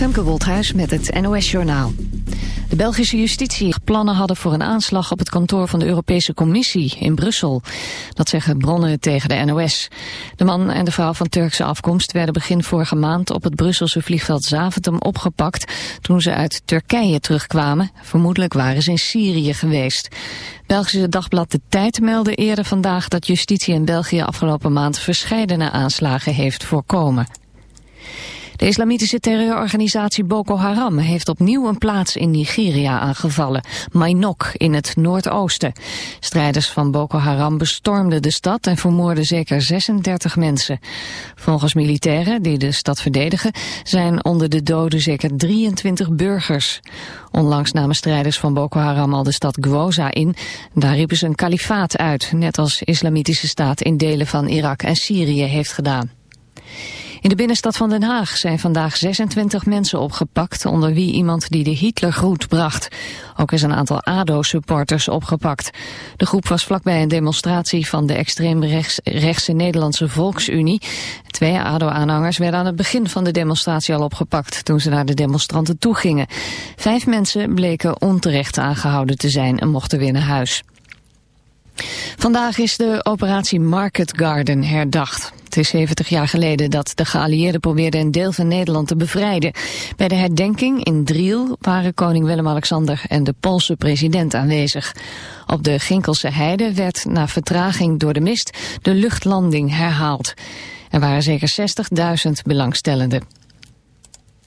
Femke Wolthuis met het NOS Journaal. De Belgische justitie plannen hadden voor een aanslag op het kantoor van de Europese Commissie in Brussel. Dat zeggen bronnen tegen de NOS. De man en de vrouw van Turkse afkomst werden begin vorige maand op het Brusselse vliegveld Zaventem opgepakt toen ze uit Turkije terugkwamen. Vermoedelijk waren ze in Syrië geweest. Belgische dagblad De Tijd meldde eerder vandaag dat justitie in België afgelopen maand verscheidene aanslagen heeft voorkomen. De islamitische terreurorganisatie Boko Haram heeft opnieuw een plaats in Nigeria aangevallen, Mainok in het noordoosten. Strijders van Boko Haram bestormden de stad en vermoorden zeker 36 mensen. Volgens militairen die de stad verdedigen zijn onder de doden zeker 23 burgers. Onlangs namen strijders van Boko Haram al de stad Gwoza in. Daar riepen ze een kalifaat uit, net als islamitische staat in delen van Irak en Syrië heeft gedaan. In de binnenstad van Den Haag zijn vandaag 26 mensen opgepakt, onder wie iemand die de Hitlergroet bracht. Ook is een aantal ADO-supporters opgepakt. De groep was vlakbij een demonstratie van de extreemrechtse Nederlandse Volksunie. Twee ADO-aanhangers werden aan het begin van de demonstratie al opgepakt, toen ze naar de demonstranten toe gingen. Vijf mensen bleken onterecht aangehouden te zijn en mochten weer naar huis. Vandaag is de operatie Market Garden herdacht. Het is 70 jaar geleden dat de geallieerden probeerden een deel van Nederland te bevrijden. Bij de herdenking in Driel waren koning Willem-Alexander en de Poolse president aanwezig. Op de Ginkelse heide werd na vertraging door de mist de luchtlanding herhaald. Er waren zeker 60.000 belangstellenden.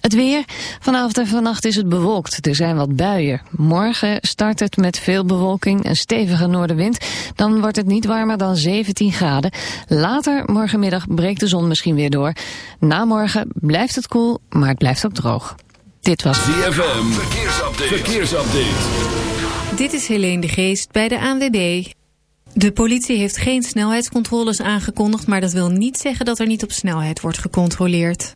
Het weer. Vanavond en vannacht is het bewolkt. Er zijn wat buien. Morgen start het met veel bewolking en stevige noordenwind. Dan wordt het niet warmer dan 17 graden. Later morgenmiddag breekt de zon misschien weer door. Na morgen blijft het koel, maar het blijft ook droog. Dit was ZFM. Verkeersupdate. Verkeersupdate. Dit is Helene de Geest bij de ANWB. De politie heeft geen snelheidscontroles aangekondigd... maar dat wil niet zeggen dat er niet op snelheid wordt gecontroleerd.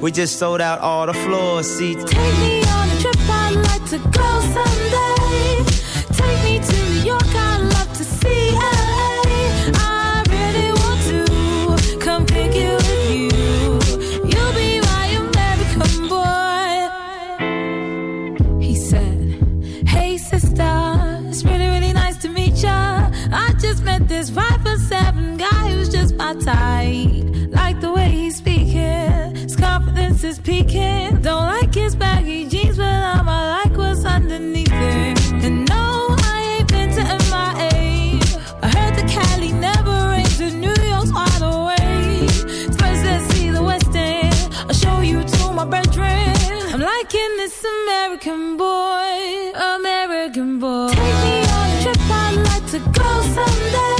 We just sold out all the floor seats. Take me on a trip, I'd like to go someday. liking this American boy, American boy. Take me on a trip, I'd like to go someday.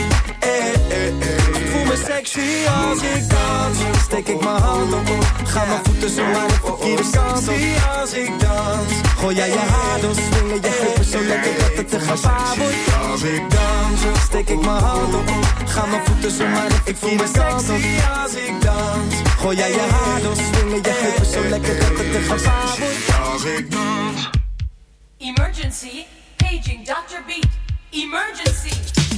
Sexy als ik dans. Steek ik mijn hand op. Ga mijn voeten zo maar de verkeerde kant op. als ik dans. Gooi jij je haar door, swingen je heupen zo lekker dat het te gevaar wordt. Als ik dans, steek ik mijn hand op. Ga mijn voeten zo maar de verkeerde kant op. als ik dans. Gooi jij je haar door, swingen je heupen zo lekker dat het te gevaar wordt. Als ik dans. Emergency, paging Dr. Beat. Emergency.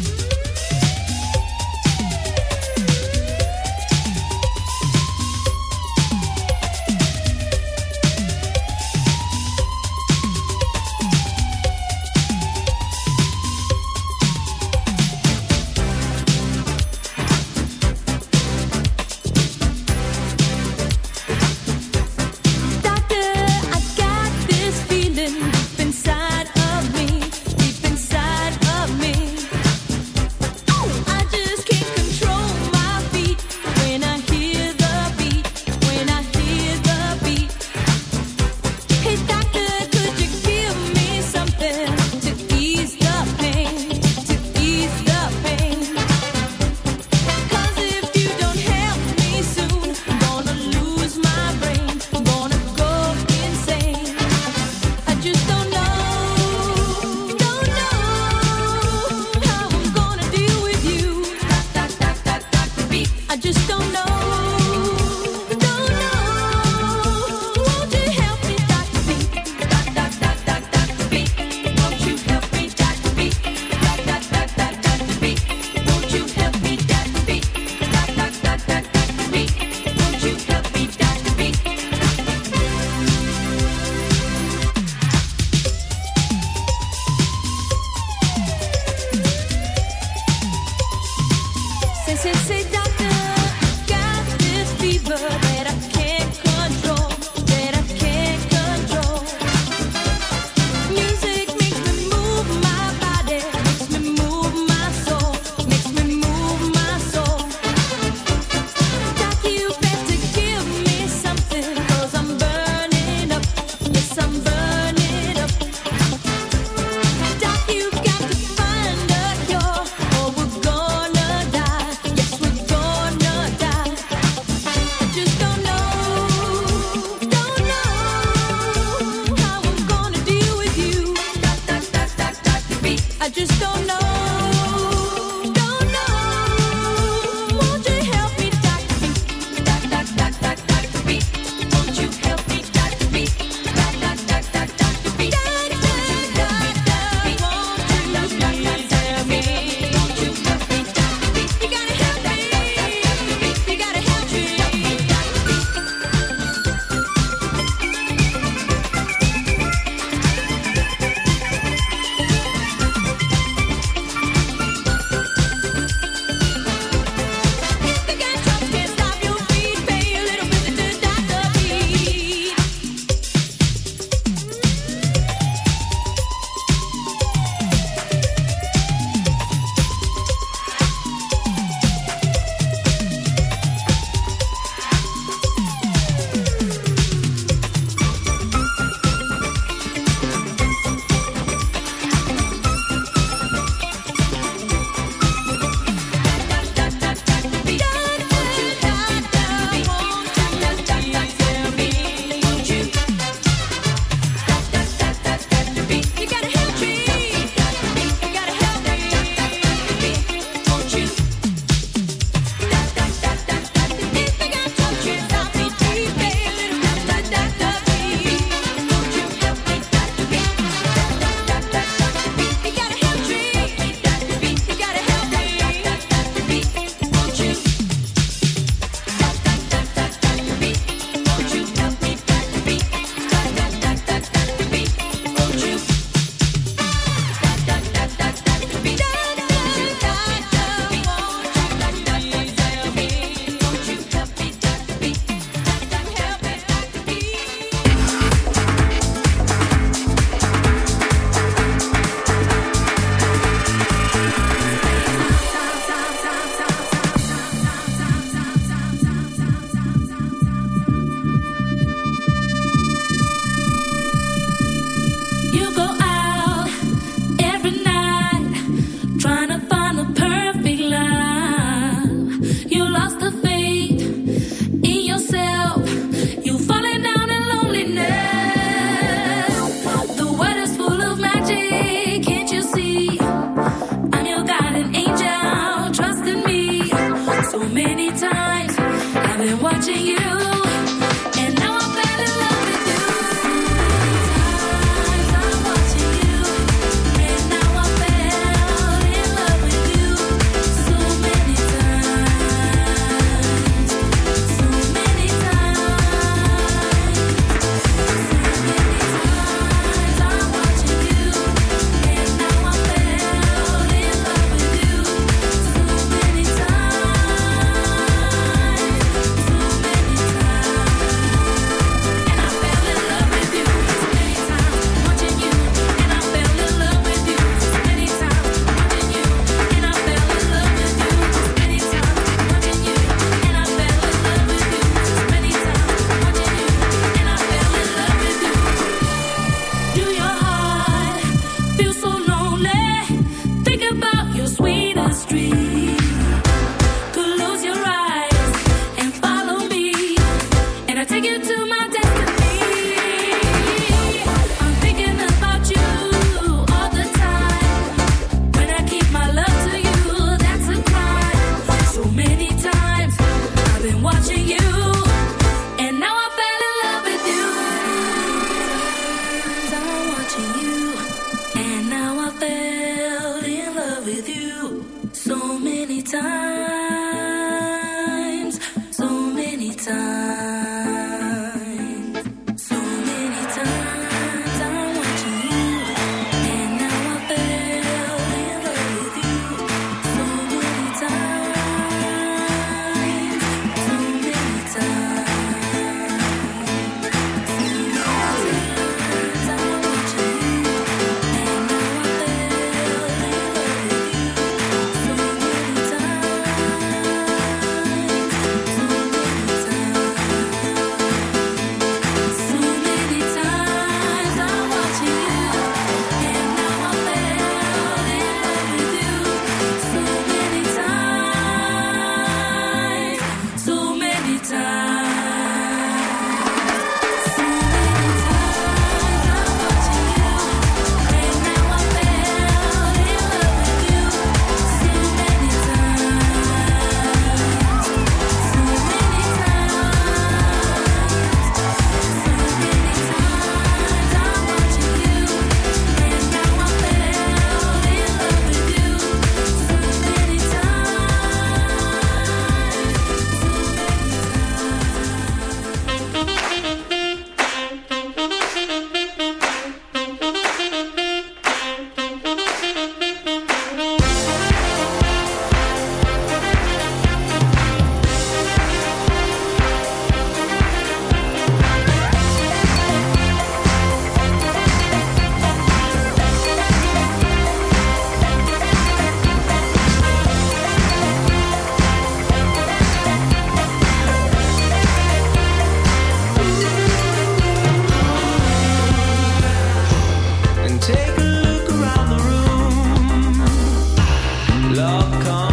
love comes.